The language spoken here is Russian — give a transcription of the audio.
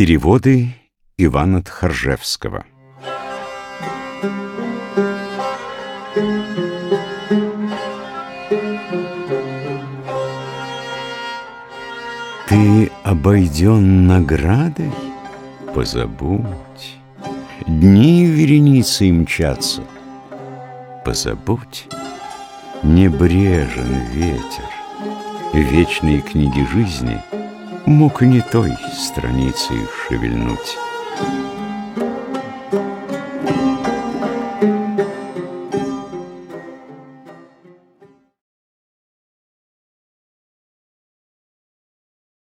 Переводы Ивана Тхаржевского Ты обойден наградой? Позабудь. Дни вереницей мчатся. Позабудь. Небрежен ветер. Вечные книги жизни Мог не той страницей шевельнуть.